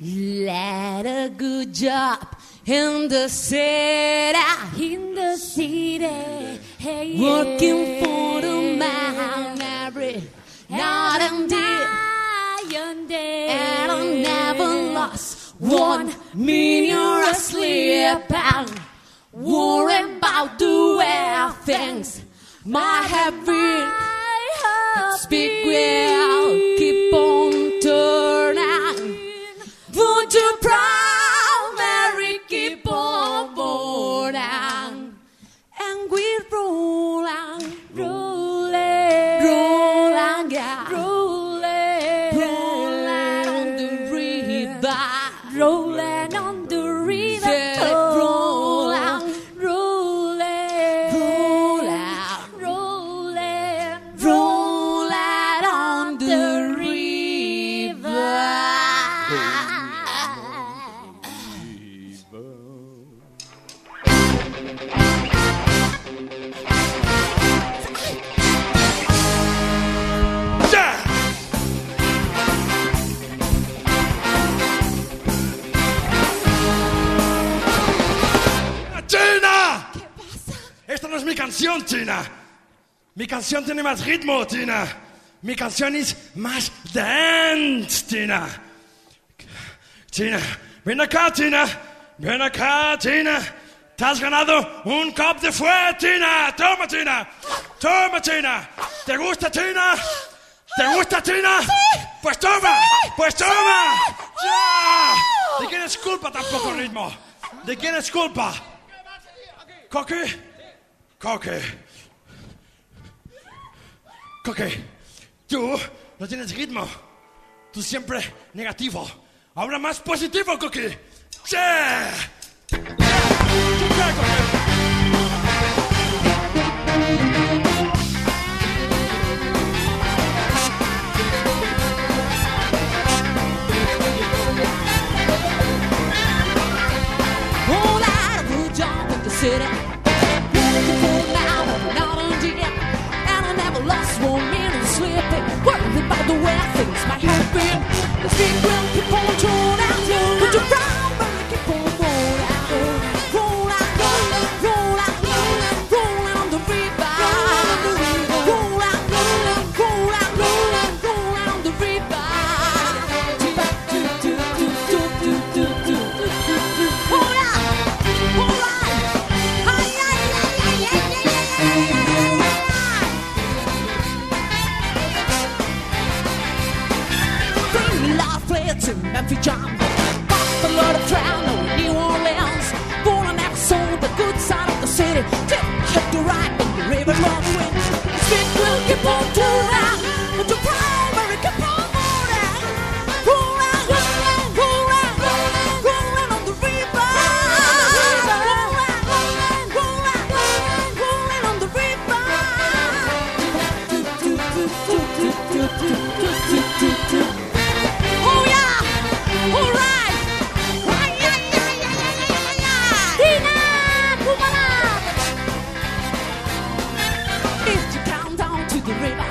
Let a good job in the city. In the city, hey, yeah. Working for the man every night and day. and day. And I never lost one minute of sleep. And worry about the way things might have been. Speak well, And we roll on, Rolling, roll yeah. rolling, Rolling on the river. rolling on the river. Yeah, Oh, rolling, rolling, rolling, rolling, rolling on the river. Yeah! Canción, China. Mi canción tiene más ritmo, China. Mi canción es más dance, China. China, ven acá, China. Ven acá, China. Te has ganado un cop de fuego, China. Toma, China. Toma, China. ¿Te gusta, China? ¿Te gusta, China? Pues toma. Pues toma. ¡Ya! ¿De quién es culpa tampoco ritmo? ¿De quién es culpa? ¿Coque? Coque. Coque. Tú no tienes ritmo. Tú siempre negativo. Ahora más positivo, Coque. Way things the river,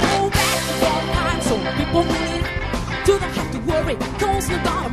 go back to four times so people live. Do not have to worry, cause. The river